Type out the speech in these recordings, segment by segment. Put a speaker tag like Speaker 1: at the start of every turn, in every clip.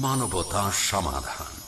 Speaker 1: মানবতা সমাধান।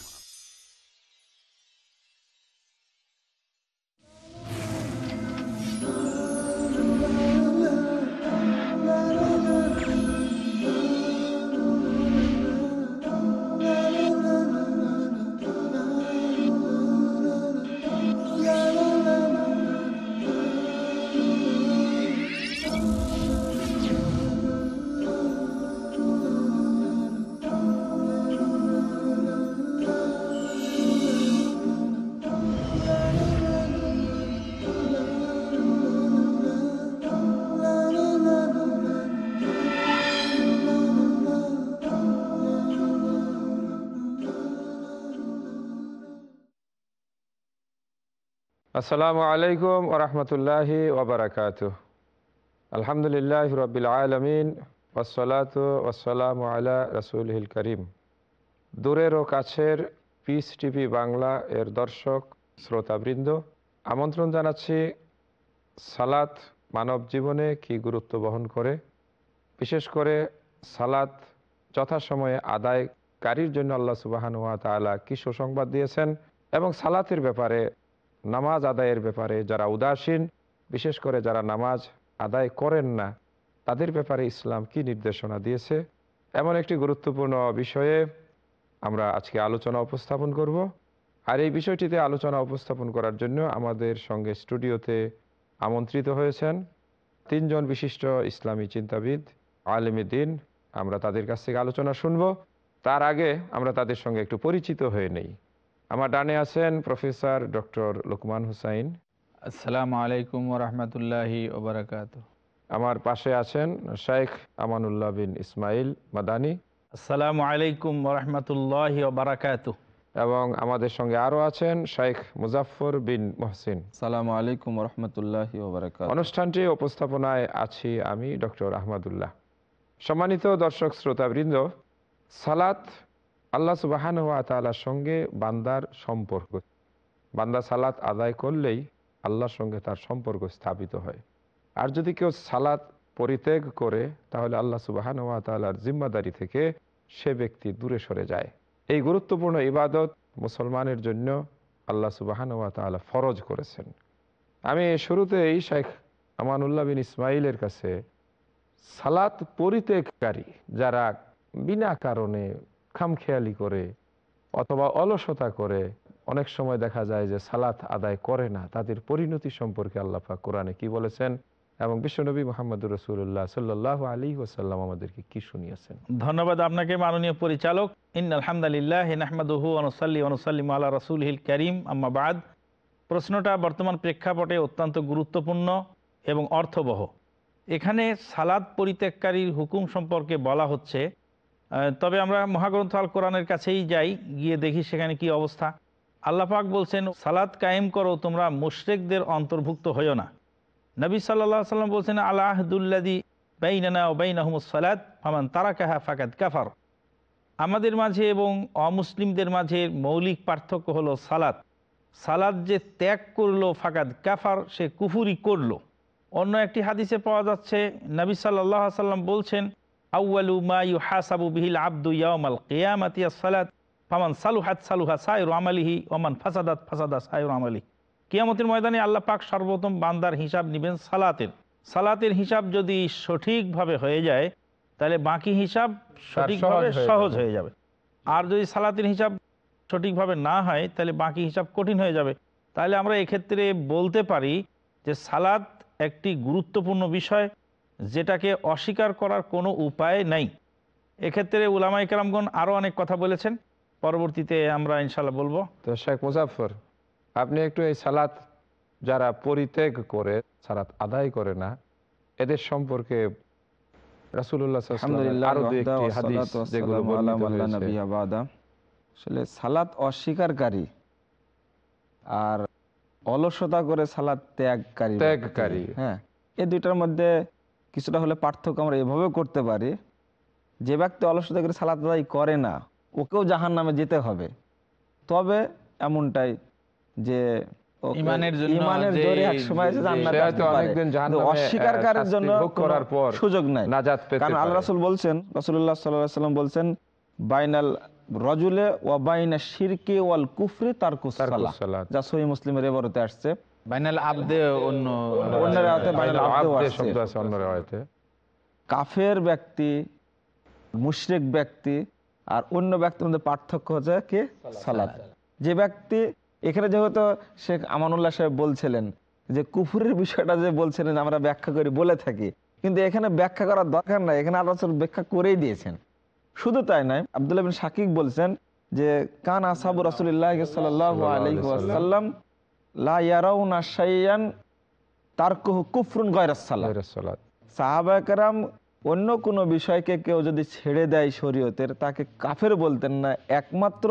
Speaker 2: আসসালামু আলাইকুম ওরহমতুল্লাহি ওবরাকাত আলহামদুলিল্লাহ রবিল আলমিন ওসলাত ওসালাম আলা রসুলহিল করিম। দূরের ও কাছের পিস টিভি বাংলা এর দর্শক, শ্রোতাবৃন্দ, আমন্ত্রণ জানাচ্ছি সালাত মানব জীবনে কি গুরুত্ব বহন করে? বিশেষ করে সালাত যথাসময়ে আদায়কারীর জন্য আল্লাহ সুবাহান ওয়া তালা কি সুসংবাদ দিয়েছেন এবং সালাতের ব্যাপারে নামাজ আদায়ের ব্যাপারে যারা উদাসীন, বিশেষ করে যারা নামাজ আদায় করেন না, তাদের ব্যাপারে ইসলাম কি নির্দেশনা দিয়েছে? এমন একটি গুরুত্বপূর্ণ বিষয়ে আমরা আজকে আলোচনা উপস্থাপন করব। আর এই বিষয়টিতে আলোচনা উপস্থাপন করার জন্য আমাদের সঙ্গে স্টুডিওতে আমন্ত্রিত হয়েছেন তিনজন বিশিষ্ট ইসলামী চিন্তাবিদ, আলমী দিন। আমরা তাদের কাছ থেকে আলোচনা শুনব। তার আগে আমরা তাদের সঙ্গে একটু পরিচিত হয়ে নেই। আমার ডানে আছেন প্রফেসর ডক্টর লোকমান হুসাইন।
Speaker 3: আসসালামু আলাইকুম রহমতুল্লাহি ওবরাকাত
Speaker 2: আমার পাশে আছেন শেখ আমানুল্লাহ বিন ইসমাইল মাদানি।
Speaker 3: আসসালামু আলাইকুম রহমতুল্লাহি ওবরাকাত
Speaker 2: এবং আমাদের সঙ্গে আরও আছেন শেখ মুজাফর বিন মহসিন।
Speaker 4: সালাম আলাইকুম রহমতুল্লাহ ওবরাকাত
Speaker 2: অনুষ্ঠানটি উপস্থাপনায় আছি আমি ডক্টর আহমদুল্লাহ। সম্মানিত দর্শক শ্রোতাবৃন্দ সালাত আল্লাহ সুবাহান ওয়া তালার সঙ্গে বান্দার সম্পর্ক। বান্দা সালাত আদায় করলেই আল্লাহর সঙ্গে তার সম্পর্ক স্থাপিত হয়। আর যদি কেউ সালাত পরিত্যাগ করে, তাহলে আল্লাহ সুবাহান ওয়া তালার জিম্মাদারি থেকে সে ব্যক্তি দূরে সরে যায়। এই গুরুত্বপূর্ণ ইবাদত মুসলমানের জন্য আল্লাহ সুবাহান ওয়া তালা ফরজ করেছেন। আমি শুরুতেই শেখ আমানুল্লাহ বিন ইসমাইলের কাছে সালাত পরিত্যাগকারী যারা বিনা কারণে খামখেয়ালি করে অথবা অলসতা করে, অনেক সময় দেখা যায় যে সালাত আদায় করে না, তাদের পরিণতি সম্পর্কে আল্লাপা কোরআনে কি বলেছেন এবং বিশ্বনবী মোহাম্মদ রসুল্লাহ সাল্লাহ আলী ওসাল্লাম আমাদেরকে কি শুনিয়েছেন?
Speaker 3: ধন্যবাদ আপনাকে, মাননীয় পরিচালক। ইন আলহামদুলিল্লাহ নাহমাদুহু অনুসাল্লি অনুসাল্লিম আল্লাহ রসুল হিল করিম আম্মাবাদ প্রশ্নটা বর্তমান প্রেক্ষাপটে অত্যন্ত গুরুত্বপূর্ণ এবং অর্থবহ। এখানে সালাদ পরিত্যাগকারীর হুকুম সম্পর্কে বলা হচ্ছে তবে আমরা মহাগ্রন্থ আল কোরআনের কাছেই যাই, গিয়ে দেখি সেখানে কি অবস্থা। আল্লাপাক বলছেন সালাদ কায়েম করো, তোমরা মুশরেকদের অন্তর্ভুক্ত হইও না। নবী সাল্লাহ সাল্লাম বলছেন আল্লাহদুল্লাদি বাইনানা ও বাইনাহমুদ সালাদ ফামান তারা কাহা ফাকাদ কাফার। আমাদের মাঝে এবং অমুসলিমদের মাঝে মৌলিক পার্থক্য হলো সালাদ সালাদ যে ত্যাগ করল, ফাকাদ কাফার, সে কুফুরি করল। অন্য একটি হাদিসে পাওয়া যাচ্ছে, নবী সাল্লাহ সাল্লাম বলছেন আউ্বালু মা ইউ হাসাবু বিহিল আব্দু ইয়ামাল কেয়ামাতিয়া সালাত ফামান সালুহাত সালুহা সায়র আমালিহি ওমান ফাসাদাত ফাসাদা সায়র আমালি কিয়ামতের ময়দানে আল্লাহ পাক সর্বপ্রথম বান্দার হিসাব নেবেন সালাতের। সালাতের হিসাব যদি সঠিকভাবে হয়ে যায় তাহলে বাকি হিসাব সঠিকভাবে সহজ হয়ে যাবে। আর যদি সালাতের হিসাব সঠিকভাবে না হয় তাহলে বাকি হিসাব কঠিন হয়ে যাবে। তাহলে আমরা এক্ষেত্রে বলতে পারি যে সালাত একটি গুরুত্বপূর্ণ বিষয়। যেটাকে অস্বীকার করার কোনো উপায় নাই। এক্ষেত্রে উলামাই কালামগণ আরও অনেক কথা বলেছেন। পরবর্তীতে আমরা ইনশাল্লাহ বলব।
Speaker 2: তো শেখ মুজাফর আপনি একটু এই সালাত যারা পরিত্যাগ করে সালাত আদায় করে না এদের সম্পর্কে
Speaker 4: আসলে সালাত অস্বীকারী আর অলসতা করে সালাদ ত্যাগকারী।
Speaker 2: ত্যাগকারী।
Speaker 4: হ্যাঁ এই দুইটার মধ্যে কিছুটা হলে পার্থক্য আমরা এভাবে করতে পারি। যে ব্যক্তি অলসতা করে সালাদ আদায় করে না ওকেও জাহান নামে যেতে হবে। তবে এমনটাই যে
Speaker 3: জন্য
Speaker 4: অস্বীকারীর সুযোগ নাই। কারণ আল্লাহ
Speaker 2: পারে।
Speaker 4: বলছেন রাসূলুল্লাহ সাল্লাম বলছেন বাইনাল রজুলে বাইনা শিরকে ওয়াল কুফরি তার
Speaker 2: তারকুস
Speaker 4: যা সহি মুসলিমের এবারতে আসছে।
Speaker 5: বাইনাল আবদে অন্য
Speaker 4: অন্য রাতে বাইনাল আবদেও
Speaker 2: শব্দ আছে অন্য রেওয়ায়তে
Speaker 4: কাফের ব্যক্তি মুশরিক ব্যক্তি আর অন্য ব্যক্তির মধ্যে পার্থক্য হচ্ছে কি? সালাত। যে ব্যক্তি এখানে যেহেতু শেখ আমানুল্লাহ সাহেব বলছিলেন যে কুফুরের বিষয়টা যে বলছিলেন আমরা ব্যাখ্যা করি বলে থাকি। কিন্তু এখানে ব্যাখ্যা করার দরকার নাই এখানে আল্লাহ রাসূল ব্যাখ্যা করেই দিয়েছেন। শুধু তাই নয় আব্দুল্লাহ বিন শাকিক বলছেন যে কান আসাবু রাসূলুল্লাহ সাল্লাল্লাহু আলাইহি কুফরুন। সাহাবাহাম অন্য কোনো বিষয়কে কেউ যদি ছেড়ে দেয় শরীয়তের তাকে কাফের বলতেন না একমাত্র।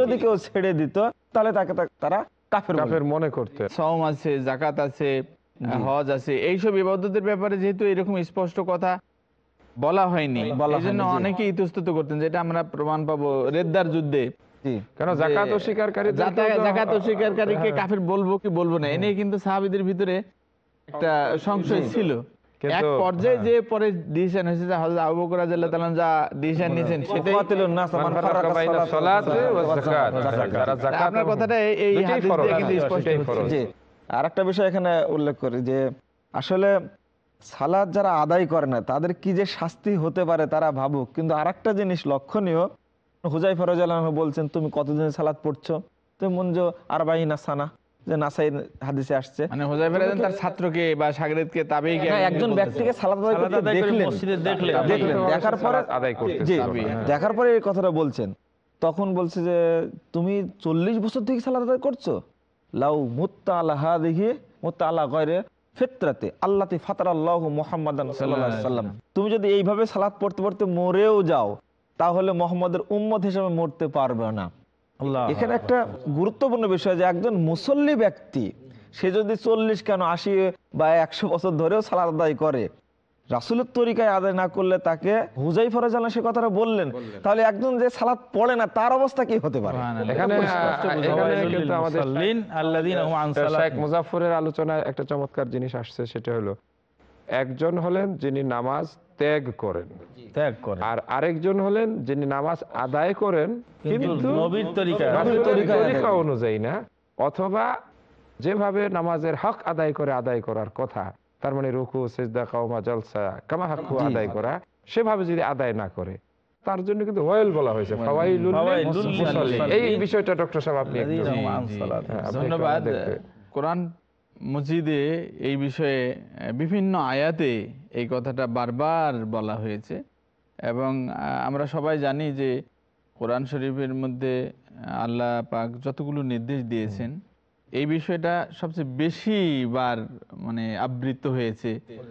Speaker 4: যদি কেউ ছেড়ে দিত তাহলে তাকে তারা কাফের
Speaker 2: কাফের মনে করতে
Speaker 5: সম আছে জাকাত আছে হজ আছে এইসব ইবাদতের ব্যাপারে যেহেতু এরকম স্পষ্ট কথা বলা হয়নি এই জন্য। অনেকে ইতস্তত করতেন যেটা আমরা প্রমাণ পাবো রেদ্দার যুদ্ধে
Speaker 2: কেন জাকাত অস্বীকারকারী
Speaker 5: জাতা- জাকাত অস্বীকারীকে কাফের বলব কি বলব না? এ নিয়ে কিন্তু সাহাবিদের ভিতরে একটা সংশয় ছিল।
Speaker 2: কিন্তু-
Speaker 5: এক পর্যায়ে
Speaker 2: হ্যাঁ।
Speaker 5: যে পরে ডিসিশন হয়েছে যে হযরত আবু বকর রাদিয়াল্লাহু তাআলা যা ডিসিশন নিয়েছেন সেটাই
Speaker 4: ওয়াকাতিলুন নাস মান ফারাকা
Speaker 2: বাইনা
Speaker 4: সালাত
Speaker 2: সালাত
Speaker 4: ওয়া
Speaker 2: ওয়া যাকাত।
Speaker 4: যাকাত।
Speaker 5: আপনার কথাটা এই- এই হাদিস
Speaker 2: ফরজ,
Speaker 5: কিন্তু স্পষ্ট হচ্ছে।
Speaker 2: ফরজ।
Speaker 4: আর একটা বিষয় এখানে উল্লেখ করি যে আসলে সালাদ যারা আদায় করে না তাদের কি যে শাস্তি হতে পারে তারা ভাবুক। কিন্তু আরেকটা জিনিস লক্ষণীয় হুজাই ফরজ বলছেন তুমি কতদিন সালাদ পড়ছো? তুমি মঞ্জ আর বাইনা সানা যে নাসাই হাদিসে আসছে।
Speaker 5: মানে হোজাইফা রাদিয়াল্লাহু তার ছাত্রকে বা শাগিরদকে তাবেইকে
Speaker 4: না, একজন ব্যক্তিকে আদায়
Speaker 5: সালাত
Speaker 4: করতে
Speaker 5: আদায়
Speaker 4: দেখলেন।
Speaker 5: মসজিদে দেখলেন।
Speaker 4: দেখলেন। দেখার পরে
Speaker 2: আদায়
Speaker 5: হ্যাঁ।
Speaker 4: দেখার পরে এই কথাটা বলছেন। তখন বলছে যে তুমি চল্লিশ বছর থেকে সালাদ আদায় করছ? লাউ মুত্তা আলাহা দেখি মুত্তা আল্লাহ গয়রে ফিতরাতে আল্লাতে ফাতার আল্লাহ মোহাম্মদ সাল্লাম তুমি যদি এইভাবে সালাদ পড়তে পড়তে মরেও যাও তাহলে মোহাম্মদের উম্মত হিসেবে মরতে পারবে না। এখানে একটা গুরুত্বপূর্ণ বিষয় যে একজন মুসল্লি ব্যক্তি সে যদি চল্লিশ কেন আশি বা একশো বছর ধরেও সালাদ আদায় করে রাসুলের তরিকায় আদায় না করলে তাকে হুজাই ফরাজ সে কথাটা বললেন তাহলে একজন যে সালাদ পড়ে না তার অবস্থা কি হতে পারে?
Speaker 2: এখানে এখানে কিন্তু আমাদের শেখ মুজাফরের আলোচনায় একটা চমৎকার জিনিস আসছে সেটা হলো একজন হলেন যিনি নামাজ ত্যাগ করেন।
Speaker 5: ত্যাগ করে
Speaker 2: আর আরেকজন হলেন যিনি নামাজ আদায় করেন
Speaker 5: কিন্তু নবীর তরিকা।
Speaker 2: অনুযায়ী না অথবা যেভাবে নামাজের হক আদায় করে আদায় করার কথা তার মানে রুকু সেজদা কাউমা জলসা কামা হাক্কু আদায় করা সেভাবে যদি আদায় না করে তার জন্য কিন্তু ওয়েল বলা হয়েছে। এই বিষয়টা ডক্টর সাহেব আপনি। হ্যাঁ,
Speaker 5: ধন্যবাদ। কোরআন মসজিদে এই বিষয়ে বিভিন্ন আয়াতে এই কথাটা বারবার বলা হয়েছে। এবং আমরা সবাই জানি যে কোরআন শরীফের মধ্যে আল্লাহ পাক যতগুলো নির্দেশ দিয়েছেন এই বিষয়টা সবচেয়ে বেশি বার মানে আবৃত হয়েছে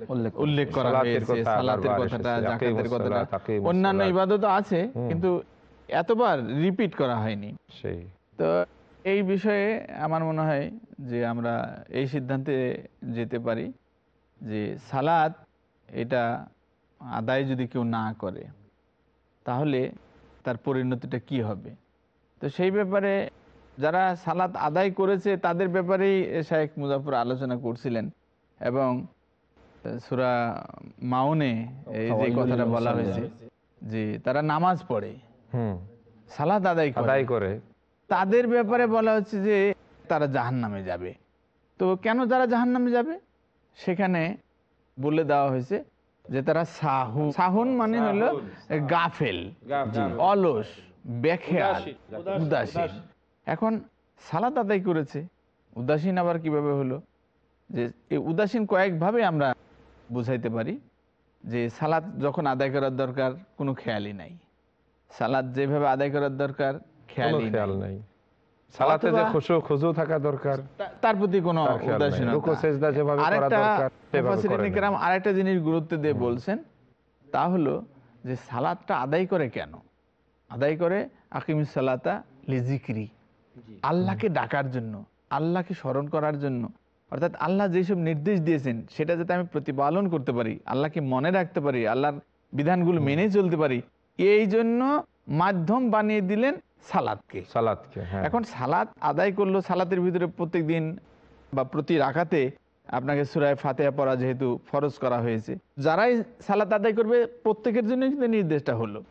Speaker 4: উল্লেখ
Speaker 5: উল্লেখ করা হয়েছে। সালাতের কথাটা জাকাতের কথাটা। অন্যান্য
Speaker 2: সালাত।
Speaker 5: ইবাদত আছে কিন্তু এতবার রিপিট করা হয়নি।
Speaker 2: সেই।
Speaker 5: তো এই বিষয়ে আমার মনে হয় যে আমরা এই সিদ্ধান্তে যেতে পারি যে সালাদ এটা আদায় যদি কেউ না করে তাহলে তার পরিণতিটা কি হবে? তো সেই ব্যাপারে যারা সালাত আদায় করেছে তাদের ব্যাপারেই শাহেখ মুজাফর আলোচনা করছিলেন এবং সুরা মাউনে এই যে কথাটা বলা হয়েছে যে তারা নামাজ পড়ে
Speaker 2: হুম।
Speaker 5: সালাত আদায়
Speaker 2: আদায় করে।
Speaker 5: তাদের ব্যাপারে বলা হচ্ছে যে তারা জাহান নামে যাবে। তো কেন তারা জাহান নামে যাবে? সেখানে বলে দেওয়া হয়েছে যে তারা সাহু সাহুন মানে হলো গাফেল। অলস বেখেয়াল উদাসীন। এখন সালাদ আদায় করেছে। উদাসীন আবার কীভাবে হলো? যে এই উদাসীন কয়েকভাবে আমরা বুঝাইতে পারি যে সালাদ যখন আদায় করার দরকার কোনো খেয়ালই নাই। সালাদ যেভাবে আদায় করার দরকার খেয়ালই
Speaker 2: খেয়াল
Speaker 5: নাই।
Speaker 2: নাই। সালাতে যে খুশু খুজু থাকা দরকার।
Speaker 5: তার প্রতি কোনো। উদাসীনতা।
Speaker 2: রুকু সেজদা যেভাবে করা দরকার
Speaker 5: মুফাসসিরিন। ইকরাম আরেকটা জিনিস গুরুত্ব দিয়ে বলছেন তা হলো যে সালাদটা আদায় করে কেন? আদায় করে আকিমিস সালাতা লিজিক্রি আল্লাহকে ডাকার জন্য আল্লাহকে স্মরণ করার জন্য। অর্থাৎ আল্লাহ যেসব নির্দেশ দিয়েছেন সেটা যাতে আমি প্রতিপালন করতে পারি আল্লাহকে মনে রাখতে পারি আল্লাহর বিধানগুলো মেনে চলতে পারি এই জন্য মাধ্যম বানিয়ে দিলেন সালাদকে।
Speaker 2: সালাদকে হ্যাঁ।
Speaker 5: এখন সালাত আদায় করল সালাতের ভিতরে প্রত্যেক দিন বা প্রতি রাখাতে আপনাকে সুরায় ফাতেহা পড়া যেহেতু ফরজ করা হয়েছে। যারাই সালাত আদায় করবে প্রত্যেকের জন্য কিন্তু নির্দেশটা হলো।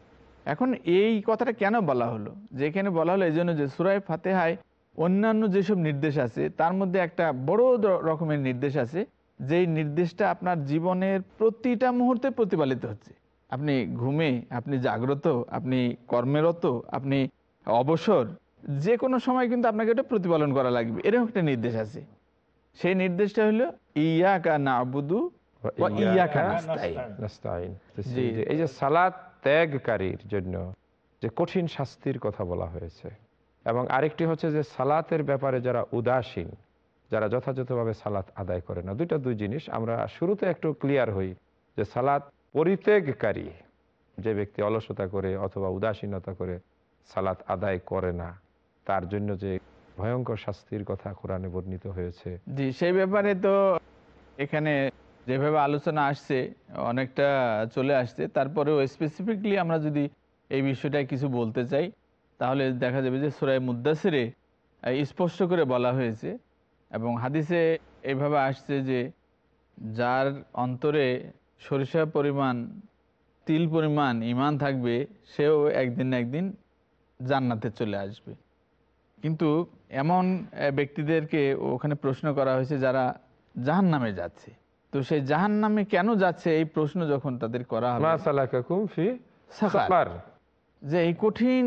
Speaker 5: এখন এই কথাটা কেন বলা হলো? যে এখানে বলা হলো এই জন্য যে সুরায় ফাতেহায় অন্যান্য যেসব নির্দেশ আছে তার মধ্যে একটা বড় রকমের নির্দেশ আছে। যেই নির্দেশটা আপনার জীবনের প্রতিটা মুহূর্তে প্রতিপালিত হচ্ছে। আপনি ঘুমে আপনি জাগ্রত আপনি কর্মরত আপনি অবসর যে কোনো সময় কিন্তু আপনাকে এটা প্রতিপালন করা লাগবে। এরকম একটা নির্দেশ আছে। সেই নির্দেশটা হলো ইয়া কা না আবুদু।
Speaker 2: যে এই যে সালাত ত্যাগকারীর জন্য যে কঠিন শাস্তির কথা বলা হয়েছে। এবং আরেকটি হচ্ছে যে সালাতের ব্যাপারে যারা উদাসীন যারা যথাযথভাবে সালাত আদায় করে না। দুইটা দুই জিনিস আমরা শুরুতে একটু ক্লিয়ার হই যে সালাত পরিত্যাগকারী যে ব্যক্তি অলসতা করে অথবা উদাসীনতা করে সালাত আদায় করে না। তার জন্য যে ভয়ঙ্কর শাস্তির কথা কোরআনে বর্ণিত হয়েছে।
Speaker 5: জি, সেই ব্যাপারে তো এখানে যেভাবে আলোচনা আসছে, অনেকটা চলে আসছে। তারপরেও স্পেসিফিকলি আমরা যদি এই বিষয়টায় কিছু বলতে চাই, তাহলে দেখা যাবে যে সুরাই মুদাসিরে স্পষ্ট করে বলা হয়েছে এবং হাদিসে এইভাবে আসছে যে যার অন্তরে সরিষা পরিমাণ, তিল পরিমাণ ইমান থাকবে, সেও একদিন না একদিন জান্নাতে চলে আসবে। কিন্তু এমন ব্যক্তিদেরকে ওখানে প্রশ্ন করা হয়েছে যারা জাহান নামে যাচ্ছে। তো সেই জাহান নামে কেন যাচ্ছে এই প্রশ্ন যখন তাদের করা হবে। যে এই কঠিন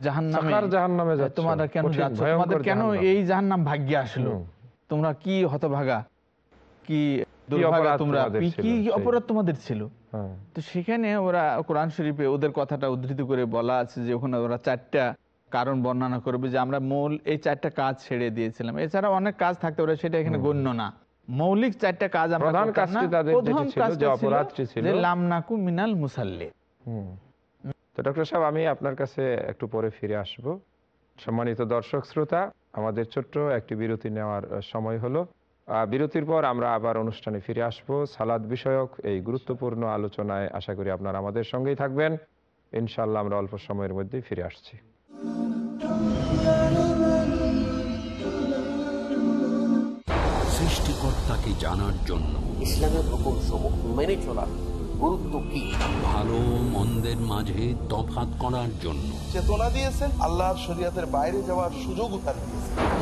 Speaker 5: জাহান নামে। তোমরা কেন
Speaker 2: কঠিন,
Speaker 5: যাচ্ছ? তোমাদের কেন
Speaker 2: জাহান্নাম।
Speaker 5: এই জাহান নাম ভাগ্যে আসলো? তোমরা কি হতভাগা? কি তোমরা
Speaker 2: তোমাদের
Speaker 5: কি-
Speaker 2: ছিল,
Speaker 5: কি
Speaker 2: সেই।
Speaker 5: অপরাধ তোমাদের ছিল?
Speaker 2: হ্যাঁ।
Speaker 5: তো সেখানে ওরা কোরআন শরীফে ওদের কথাটা উদ্ধৃত করে বলা আছে যে ওখানে ওরা চারটা কারণ বর্ণনা করবে যে আমরা মূল এই চারটা কাজ ছেড়ে দিয়েছিলাম। এছাড়া অনেক কাজ থাকতে পারে সেটা এখানে গণ্য না। মৌলিক চারটা কাজ আমরা
Speaker 2: প্রধান কাজটি তাদের
Speaker 5: প্রথম
Speaker 2: যেটি ছিল,
Speaker 5: কাজটা
Speaker 2: যে
Speaker 5: ছিল
Speaker 2: অপরাধটি ছিল-
Speaker 5: যে লামনাকু মিনাল মুসাল্লি।
Speaker 2: তো ডক্টর সাহেব আমি আপনার কাছে একটু পরে ফিরে আসব। সম্মানিত দর্শক শ্রোতা আমাদের ছোট্ট একটি বিরতি নেওয়ার সময় হলো। বিরতির পর আমরা আবার অনুষ্ঠানে ফিরে আসব। সালাদ বিষয়ক এই গুরুত্বপূর্ণ আলোচনায় আশা করি আপনারা আমাদের সঙ্গেই থাকবেন। ইনশাল্লাহ আমরা অল্প সময়ের মধ্যেই ফিরে আসছি।
Speaker 1: সৃষ্টিকর্তাকে জানার জন্য।
Speaker 6: ইসলামের হুকুম সমূহ মেনে চলার গুরুত্ব কি?
Speaker 1: ভালো মন্দের মাঝে তফাৎ করার জন্য।
Speaker 7: চেতনা দিয়েছেন আল্লাহর শরীয়তের বাইরে যাওয়ার সুযোগ দিয়েছেন।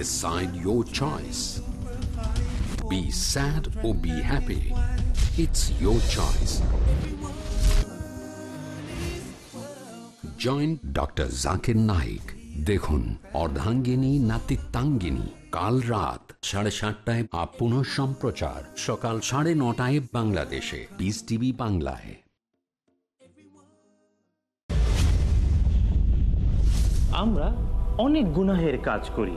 Speaker 1: Decide your choice. Be sad or be happy. It's your choice. Join doctor Zakir Naik দেখুন অর্ধাঙ্গিনী নাতিত্বাঙ্গিনী কাল রাত সাড়ে সাতটায় আপ সম্প্রচার। সকাল সাড়ে নটায় বাংলাদেশে। পিস টিভি বাংলায়।
Speaker 8: আমরা অনেক গুনাহের কাজ করি।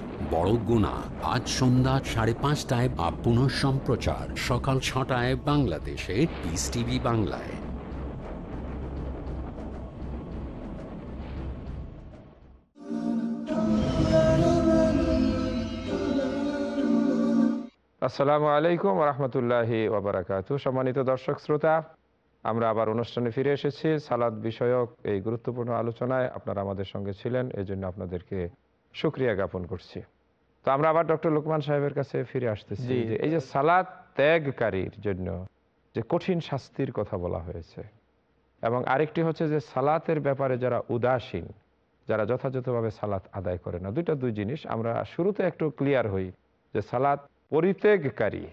Speaker 1: বড় গুণা। আজ সন্ধ্যা সাড়ে পাঁচটায় বা পুনঃ সম্প্রচার। সকাল ছটায় বাংলাদেশে। পিস টিভি বাংলায়।
Speaker 2: আসসালামু আলাইকুম রহমতুল্লাহি সম্মানিত দর্শক শ্রোতা, আমরা আবার অনুষ্ঠানে ফিরে এসেছি। সালাদ বিষয়ক এই গুরুত্বপূর্ণ আলোচনায় আপনারা আমাদের সঙ্গে ছিলেন এই জন্য আপনাদেরকে সুক্রিয়া জ্ঞাপন করছি। তো আমরা আবার ডক্টর লোকমান সাহেবের কাছে ফিরে আসতেছি যে এই যে সালাদ ত্যাগকারীর জন্য যে কঠিন শাস্তির কথা বলা হয়েছে এবং আরেকটি হচ্ছে যে সালাতের ব্যাপারে যারা উদাসীন যারা যথাযথভাবে সালাত আদায় করে না দুইটা দুই জিনিস আমরা শুরুতে একটু ক্লিয়ার হই যে সালাত পরিত্যাগকারী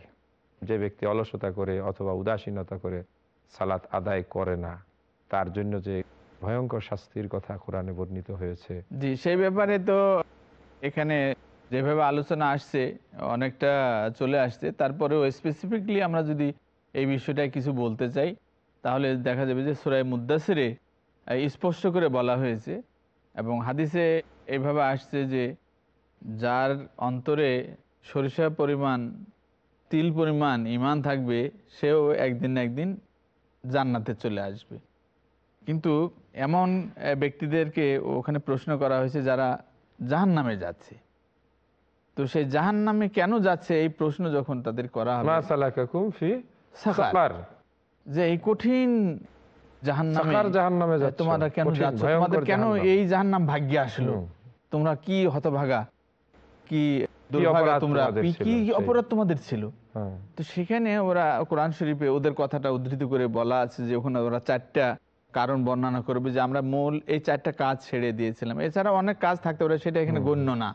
Speaker 2: যে ব্যক্তি অলসতা করে অথবা উদাসীনতা করে সালাত আদায় করে না তার জন্য যে ভয়ঙ্কর শাস্তির কথা কোরআনে বর্ণিত হয়েছে।
Speaker 5: জি, সেই ব্যাপারে তো এখানে যেভাবে আলোচনা আসছে, অনেকটা চলে আসছে, তারপরেও স্পেসিফিকলি আমরা যদি এই বিষয়টায় কিছু বলতে চাই, তাহলে দেখা যাবে যে সুরাই মুদাসিরে স্পষ্ট করে বলা হয়েছে এবং হাদিসে এইভাবে আসছে যে যার অন্তরে সরিষা পরিমাণ, তিল পরিমাণ ইমান থাকবে, সেও একদিন একদিন জান্নাতে চলে আসবে। কিন্তু এমন ব্যক্তিদেরকে ওখানে প্রশ্ন করা হয়েছে যারা জাহান নামে যাচ্ছে তো সেই জাহান নামে কেন যাচ্ছে এই প্রশ্ন যখন তাদের করা হবে। যে এই কঠিন জাহান নামে
Speaker 2: সাকার জাহান্নামে যাচ্ছ।
Speaker 5: তোমরা কেন যাচ্ছ তোমাদের কেন
Speaker 2: জাহান্নাম।
Speaker 5: এই জাহান্নাম ভাগ্যে আসলো তোমরা কি হতভাগা কি তোমরা কি-। অপরাধ তোমাদের ছিল
Speaker 2: হ্যাঁ।
Speaker 5: তো সেখানে ওরা কোরআন শরীফে ওদের কথাটা উদ্ধৃত করে বলা আছে যে ওখানে ওরা চারটা কারণ বর্ণনা করবে যে আমরা মূল এই চারটা কাজ ছেড়ে দিয়েছিলাম। এছাড়া অনেক কাজ থাকতে পারে সেটা এখানে গণ্য না।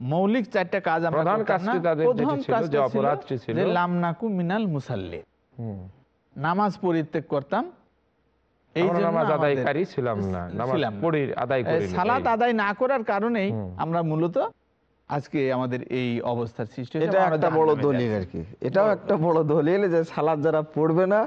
Speaker 5: মৌলিক চারটা কাজ আমরা লামনাকু মিনাল মুসাল্লি। নামাজ পরিত্যাগ করতাম। সালাত আদায় না করার কারণেই আমরা মূলত আজকে আমাদের এই অবস্থার সৃষ্টি
Speaker 4: এটা একটা বড়
Speaker 5: জাহান্নামে
Speaker 4: দলিল আর কি। এটাও একটা বড় দলিল যে সালাদ যারা পড়বে না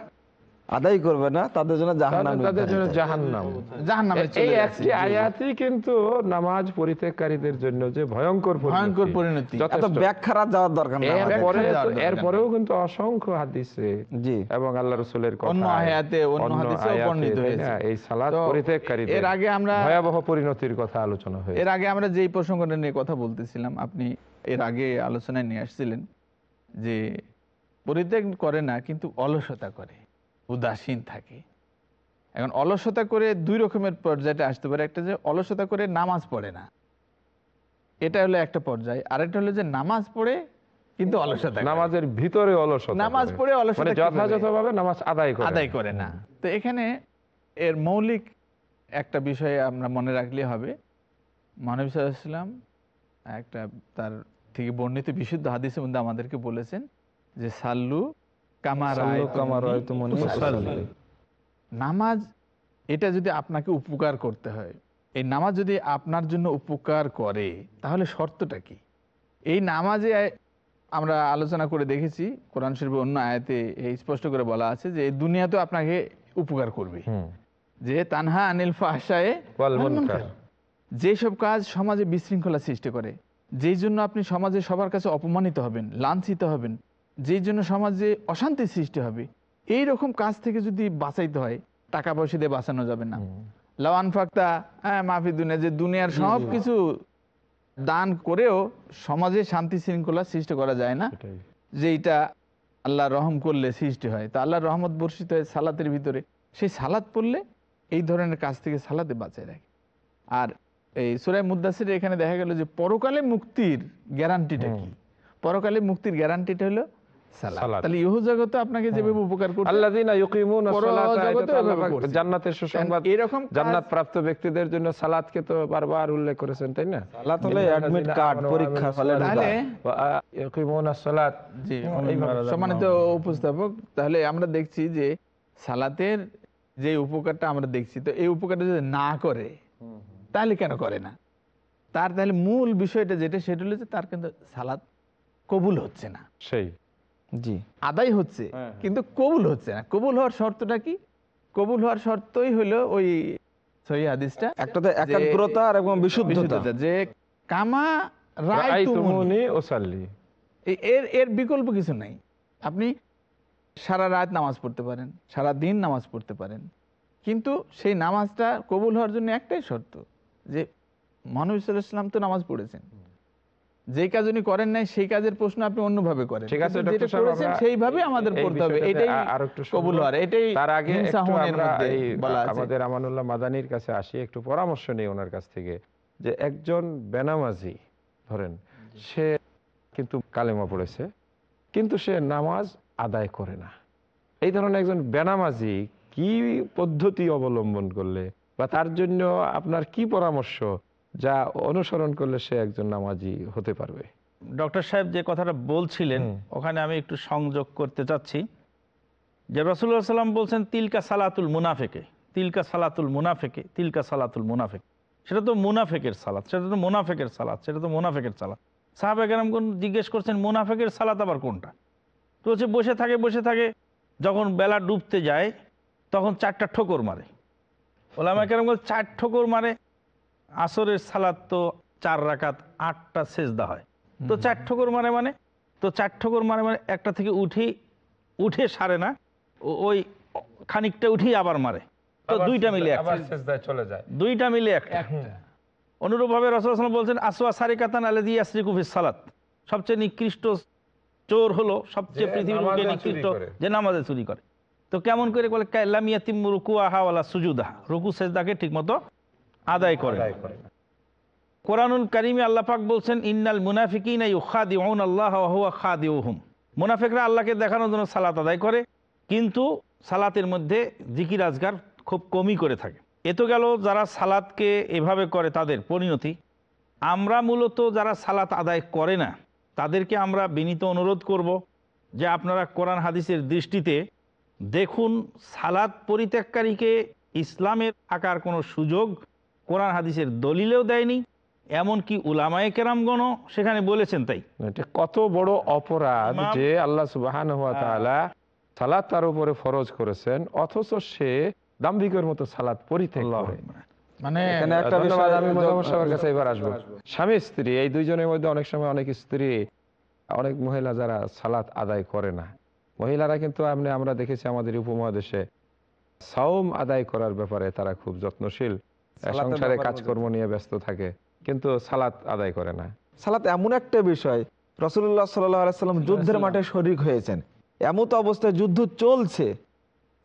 Speaker 4: আদায় করবে না তাদের জন্য জাহান্নাম
Speaker 2: তাদের জন্য
Speaker 4: নির্ধারিত।
Speaker 2: জাহান্নাম। এই
Speaker 5: চলে
Speaker 2: একটি আয়াতই কিন্তু নামাজ পরিত্যাগকারীদের জন্য যে ভয়ঙ্কর
Speaker 5: ভয়ঙ্কর পরিণতি।
Speaker 4: এত
Speaker 2: যথেষ্ট।
Speaker 4: যাওয়ার দরকার
Speaker 2: এরপরে
Speaker 5: ব্যাখ্যা
Speaker 2: এরপরেও কিন্তু অসংখ্য হাদিসে
Speaker 4: জি।
Speaker 2: এবং আল্লাহ রসুলের
Speaker 5: অন্য আয়াতে, অন্য হাদিসেও বর্ণিত হয়েছে।
Speaker 2: এই সালাত পরিত্যাগকারীদের
Speaker 5: এর আগে আমরা-
Speaker 2: ভয়াবহ পরিণতির কথা আলোচনা হয়েছে।
Speaker 5: এর আগে আমরা যেই প্রসঙ্গটা নিয়ে কথা বলতেছিলাম আপনি এর আগে আলোচনায় নিয়ে আসছিলেন যে পরিত্যাগ করে না কিন্তু অলসতা করে। উদাসীন থাকে। এখন অলসতা করে দুই রকমের পর্যায়টা আসতে পারে একটা যে অলসতা করে নামাজ পড়ে না। এটা হলো একটা পর্যায় আরেকটা হলো যে নামাজ পড়ে কিন্তু অলসতা
Speaker 2: নামাজের ভিতরে অলসতা
Speaker 5: নামাজ পড়ে অলসতা
Speaker 2: মানে? যথাযথভাবে নামাজ আদায় করে।
Speaker 5: আদায় করে না। তো এখানে এর মৌলিক একটা বিষয়ে আমরা মনে রাখলে হবে। মানবী সাল্লাম একটা তার থেকে বর্ণিত বিশুদ্ধ হাদিসের মধ্যে আমাদেরকে বলেছেন যে সাল্লু নামাজ এটা যদি আপনাকে উপকার করতে হয় এই নামাজ যদি আপনার জন্য উপকার করে তাহলে শর্তটা কি? এই নামাজে আমরা আলোচনা করে দেখেছি কোরআন শরীফের অন্য আয়াতে এই স্পষ্ট করে বলা আছে যে এই দুনিয়াতেও আপনাকে উপকার করবে। যে তানহা আনিল ফাহসায়ে।
Speaker 2: মুনকার।
Speaker 5: যেসব কাজ সমাজে বিশৃঙ্খলা সৃষ্টি করে যেই জন্য আপনি সমাজে সবার কাছে অপমানিত হবেন লাঞ্ছিত হবেন যেই জন্য সমাজে অশান্তি সৃষ্টি হবে এই রকম কাজ থেকে যদি বাঁচাইতে হয় টাকা পয়সা দিয়ে বাঁচানো যাবে না। লাওয়ান ফাক্তা হ্যাঁ মাফি দুনিয়া যে দুনিয়ার সব কিছু দান করেও সমাজে শান্তি শৃঙ্খলা সৃষ্টি করা যায় না যে এটা আল্লাহ রহম করলে সৃষ্টি হয়। তা আল্লাহ রহমত বর্ষিত হয় সালাতের ভিতরে। সেই সালাত পড়লে এই ধরনের কাজ থেকে সালাতে বাঁচায় রাখে। আর এই সুরাই মুদাসির এখানে দেখা গেল যে পরকালে মুক্তির গ্যারান্টিটা কি? পরকালে মুক্তির গ্যারান্টিটা হলো। তাহলে ইহু জগতে আপনাকে যেভাবে উপকার করছে
Speaker 2: আল্লাযীনা ইউকিমুনা
Speaker 5: পর
Speaker 2: সলাতা, এটা
Speaker 5: জগতেও
Speaker 2: তো আল্লাহ
Speaker 5: এভাবে
Speaker 2: পাক
Speaker 5: করছে।
Speaker 2: জান্নাতের সুসংবাদ
Speaker 5: এরকম
Speaker 2: জান্নাত প্রাপ্ত ব্যক্তিদের জন্য সালাতকে তো বারবার উল্লেখ করেছেন তাই না?
Speaker 4: সালাত হলো অ্যাডমিট কার্ড পরীক্ষা ফলে
Speaker 5: তাহলে
Speaker 2: ইউকিমুনা সলাত।
Speaker 5: জি সম্মানিত উপস্থাপক তাহলে আমরা দেখছি যে সালাতের যে উপকারটা আমরা দেখছি তো এই উপকারটা যদি না করে তাহলে কেন করে না? তার তাহলে মূল বিষয়টা যেটা সেটা হলো যে তার কিন্তু সালাত কবুল হচ্ছে না।
Speaker 2: সেই।
Speaker 4: জি।
Speaker 5: আদায় হচ্ছে কিন্তু কবুল হচ্ছে না। কবুল হওয়ার শর্তটা কি? কবুল হওয়ার শর্তই হলো ওই সহি হাদিসটা
Speaker 4: একটা তো একাগ্রতা আর এবং বিশুদ্ধতা।
Speaker 5: যে কামা রাআইতুমুনি
Speaker 2: ওসাল্লি।
Speaker 5: এর এর বিকল্প কিছু নাই। আপনি সারা রাত নামাজ পড়তে পারেন সারা দিন নামাজ পড়তে পারেন। কিন্তু সেই নামাজটা কবুল হওয়ার জন্য একটাই শর্ত যে মানুষ ইসলাম তো নামাজ পড়েছেন। যে কাজ উনি করেন নাই সেই কাজের প্রশ্ন আপনি অন্যভাবে করেন।
Speaker 2: ঠিক আছে
Speaker 5: যেটা করেছেন সেইভাবে আমাদের পড়তে হবে। এটাই
Speaker 2: আরও একটু
Speaker 5: কবুল হওয়ার এটাই
Speaker 2: তার আগে আমাদের আমানুল্লাহ মাদানির কাছে আসি একটু পরামর্শ নেই ওনার কাছ থেকে। যে একজন বেনামাজি ধরেন সে কিন্তু কালেমা পড়েছে কিন্তু সে নামাজ আদায় করে না। এই ধরনের একজন বেনামাজি কি পদ্ধতি অবলম্বন করলে বা তার জন্য আপনার কি পরামর্শ যা অনুসরণ করলে সে একজন নামাজি হতে পারবে।
Speaker 3: ডক্টর সাহেব যে কথাটা বলছিলেন ওখানে আমি একটু সংযোগ করতে চাচ্ছি। যে রসুল্লাহ সাল্লাম বলছেন তিলকা সালাতুল মুনাফেকে তিলকা সালাতুল মুনাফেকে তিলকা সালাতুল মুনাফেক। সেটা তো মুনাফেকের সালাত সেটা তো মুনাফেকের সালাত সেটা তো মুনাফেকের সালাত। সাহাবেকেরাম কোন জিজ্ঞেস করছেন মুনাফেকের সালাত আবার কোনটা? তো হচ্ছে বসে থাকে বসে থাকে যখন বেলা ডুবতে যায় তখন চারটা ঠোকর মারে। ওলামা কেরাম বলে চার ঠোকর মারে আসরের সালাত তো চার রাকাত আটটা সেজদা হয়। তো চার ঠোকর মারে মানে? তো চার ঠোকর মারে মানে একটা থেকে উঠেই উঠে সারে না ওই খানিকটা উঠেই আবার মারে। তো দুইটা মিলে
Speaker 2: চলে যায়।
Speaker 3: দুইটা মিলে একটা। অনুরূপভাবে রসুলাম বলছেন আসোয়া সারিকাতান আলাদি আসরিকুফিস সালাত। সবচেয়ে নিকৃষ্ট চোর হলো সবচেয়ে পৃথিবীর
Speaker 2: চুরি
Speaker 3: নিকৃষ্ট যে নামাজে চুরি করে। তো কেমন করে বলে কালামিয়াতিম রুকু আহা ওয়ালা সুজুদাহা রুকু সেজদাকে ঠিকমতো আদায় করে। কোরআনুল কারিমে আল্লাহ পাক বলছেন ইন্নাল মুনাফিকিনা ইউখাদিউন আল্লাহ খাদিউহুম। মুনাফিকরা আল্লাহকে দেখানোর জন্য সালাত আদায় করে কিন্তু সালাতের মধ্যে জিকির আজগার খুব কমই করে থাকে। এ তো গেল যারা সালাতকে এভাবে করে তাদের পরিণতি। আমরা মূলত যারা সালাত আদায় করে না তাদেরকে আমরা বিনীত অনুরোধ করব যে আপনারা কোরআন হাদিসের দৃষ্টিতে দেখুন সালাত পরিত্যাগকারীকে ইসলামের আকার কোনো সুযোগ কোরআন হাদিসের দলিলেও দেয়নি এমনকি উলামায়ে কেরামগণও সেখানে বলেছেন তাই।
Speaker 2: কত বড় অপরাধ যে আল্লাহ সুবাহান সালাদ তার উপরে ফরজ করেছেন অথচ সে দাম্ভিকের মতো সালাদ পরিত্যাগ করে।
Speaker 5: মানে
Speaker 4: একটা বিষয়
Speaker 2: আমি মোজাম্মদ কাছে এবার আসব। স্বামী স্ত্রী এই দুইজনের মধ্যে অনেক সময় অনেক স্ত্রী অনেক মহিলা যারা সালাত আদায় করে না। মহিলারা কিন্তু আপনি আমরা দেখেছি আমাদের উপমহাদেশে সাওম আদায় করার ব্যাপারে তারা খুব যত্নশীল। সংসারে কাজকর্ম নিয়ে ব্যস্ত থাকে কিন্তু সালাত আদায় করে না।
Speaker 4: সালাত এমন একটা বিষয় রসুল্লাহ সাল্লাম যুদ্ধের মাঠে শরিক হয়েছেন। এমত অবস্থায় যুদ্ধ চলছে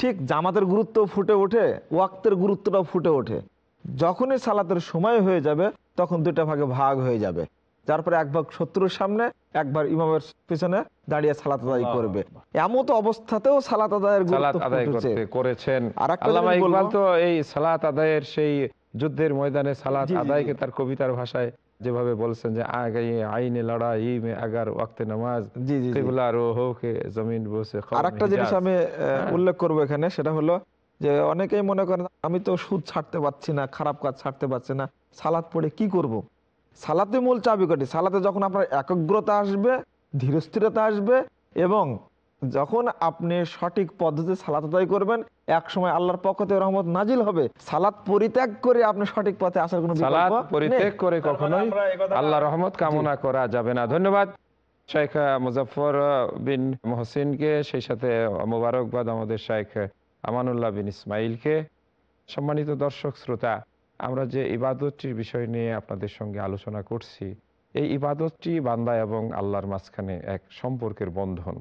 Speaker 4: ঠিক জামাতের গুরুত্ব ফুটে ওঠে ওয়াক্তের গুরুত্বটাও ফুটে ওঠে। যখনই সালাতের সময় হয়ে যাবে তখন দুটা ভাগে ভাগ হয়ে যাবে। তারপরে এক ভাগ শত্রুর সামনে একবার ইমামের পিছনে দাঁড়িয়ে সালাত আদায় করবে। এমত অবস্থাতেও সালাত আদায়ের গুরুত্ব
Speaker 2: করেছেন।
Speaker 4: আর একটা
Speaker 2: তো এই সালাত আদায়ের সেই যুদ্ধের ময়দানে সালাত। আদায়কে তার কবিতার ভাষায় যেভাবে বলছেন যে আগে আইনে লড়াই মে আগার ওয়াক্তে নামাজ
Speaker 4: জি জি
Speaker 2: কিবলা রো জমিন বসে
Speaker 4: আর একটা জিনিস আমি উল্লেখ করব এখানে সেটা হলো যে অনেকেই মনে করেন আমি তো সুদ ছাড়তে পারছি না খারাপ কাজ ছাড়তে পারছি না সালাদ পড়ে কি করব। সালাতে মূল চাবিকাঠি সালাতে যখন আপনার একাগ্রতা আসবে ধীরস্থিরতা আসবে এবং যখন আপনি সঠিক পদ্ধতি সালাত আদায় করবেন এক সময় আল্লাহর পক্ষ থেকে রহমত নাজিল হবে। সালাত পরিত্যাগ করে আপনি সঠিক পথে আসার কোনো
Speaker 2: সালাত
Speaker 4: বিকল্প
Speaker 2: পরিত্যাগ করে কখনোই আল্লাহ রহমত কামনা করা যাবে না। ধন্যবাদ। শেখ মুজফর বিন মহসিনকে সেই সাথে মোবারকবাদ আমাদের শেখ আমানুল্লাহ বিন ইসমাইলকে। সম্মানিত দর্শক শ্রোতা আমরা যে ইবাদতটির বিষয় নিয়ে আপনাদের সঙ্গে আলোচনা করছি এই ইবাদতটি বান্দা এবং আল্লাহর মাঝখানে এক সম্পর্কের বন্ধন।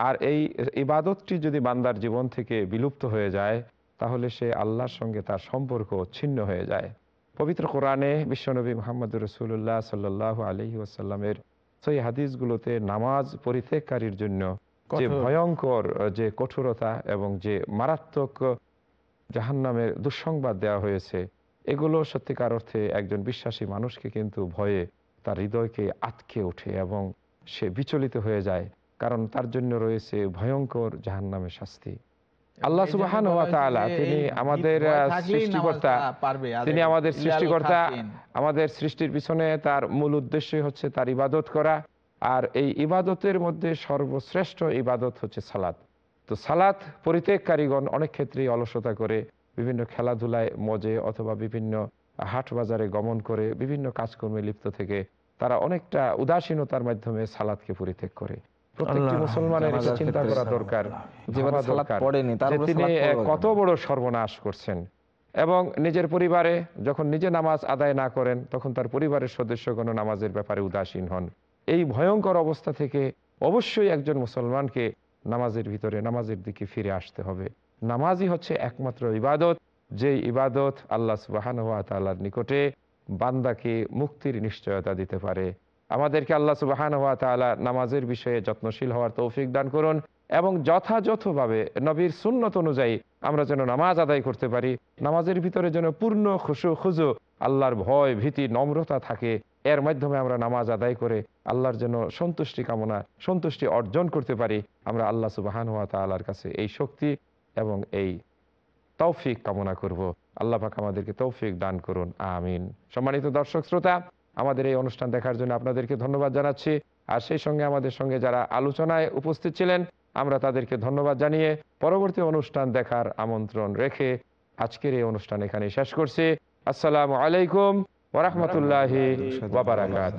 Speaker 2: আর এই ইবাদতটি যদি বান্দার জীবন থেকে বিলুপ্ত হয়ে যায় তাহলে সে আল্লাহর সঙ্গে তার সম্পর্ক ছিন্ন হয়ে যায়। পবিত্র কোরআনে বিশ্বনবী মোহাম্মদ রসুল্লাহ সাল্লাহ আলহি আসাল্লামের সেই হাদিসগুলোতে নামাজ পরিত্যাগকারীর জন্য যে ভয়ঙ্কর যে কঠোরতা এবং যে মারাত্মক জাহান্নামের দুঃসংবাদ দেওয়া হয়েছে এগুলো সত্যিকার অর্থে একজন বিশ্বাসী মানুষকে কিন্তু ভয়ে তার হৃদয়কে আটকে ওঠে এবং সে বিচলিত হয়ে যায়। কারণ তার জন্য রয়েছে ভয়ঙ্কর জাহান্নামের শাস্তি। আল্লাহ সুবাহান তিনি আমাদের সৃষ্টিকর্তা তিনি আমাদের সৃষ্টিকর্তা আমাদের সৃষ্টির পিছনে তার মূল উদ্দেশ্যই হচ্ছে তার ইবাদত করা আর এই ইবাদতের মধ্যে সর্বশ্রেষ্ঠ ইবাদত হচ্ছে সালাত। তো সালাত পরিত্যাগকারীগণ অনেক ক্ষেত্রেই অলসতা করে বিভিন্ন খেলাধুলায় মজে অথবা বিভিন্ন হাট বাজারে গমন করে বিভিন্ন কাজকর্মে লিপ্ত থেকে তারা অনেকটা উদাসীনতার মাধ্যমে সালাদকে পরিত্যাগ করে। প্রত্যেকটি মুসলমানের চিন্তা করা দরকার। তিনি কত বড় সর্বনাশ করছেন এবং নিজের পরিবারে যখন নিজে নামাজ আদায় না করেন তখন তার পরিবারের সদস্যগণ নামাজের ব্যাপারে উদাসীন হন। এই ভয়ঙ্কর অবস্থা থেকে অবশ্যই একজন মুসলমানকে নামাজের ভিতরে নামাজের দিকে ফিরে আসতে হবে। নামাজই হচ্ছে একমাত্র ইবাদত যে ইবাদত আল্লাহ সুবাহান হাত তাল্লার নিকটে বান্দাকে মুক্তির নিশ্চয়তা দিতে পারে। আমাদেরকে আল্লাহ সুবাহান হাত তালা নামাজের বিষয়ে যত্নশীল হওয়ার তৌফিক দান করুন এবং যথাযথভাবে নবীর সুন্নত অনুযায়ী আমরা যেন নামাজ আদায় করতে পারি, নামাজের ভিতরে যেন পূর্ণ খুশু খুজু, আল্লাহর ভয়, ভীতি, নম্রতা থাকে, এর মাধ্যমে আমরা নামাজ আদায় করে আল্লাহর জন্য সন্তুষ্টি কামনা, সন্তুষ্টি অর্জন করতে পারি, আমরা আল্লাহ সুবাহান হাত তালার কাছে এই শক্তি এবং এই তৌফিক কামনা করব। আল্লাহ পাক আমাদেরকে তৌফিক দান করুন, আমিন। সম্মানিত দর্শক, শ্রোতা আমাদের এই অনুষ্ঠান দেখার জন্য আপনাদেরকে ধন্যবাদ জানাচ্ছি। আর সেই সঙ্গে আমাদের সঙ্গে যারা আলোচনায় উপস্থিত ছিলেন, আমরা তাদেরকে ধন্যবাদ জানিয়ে পরবর্তী অনুষ্ঠান দেখার আমন্ত্রণ রেখে আজকের এই অনুষ্ঠান এখানে শেষ করছি। আসসালামু আলাইকুম ওরহমতুল্লাহ ওবরাকাত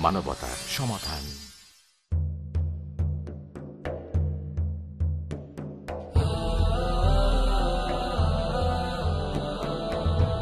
Speaker 9: মানবতার সমাধান।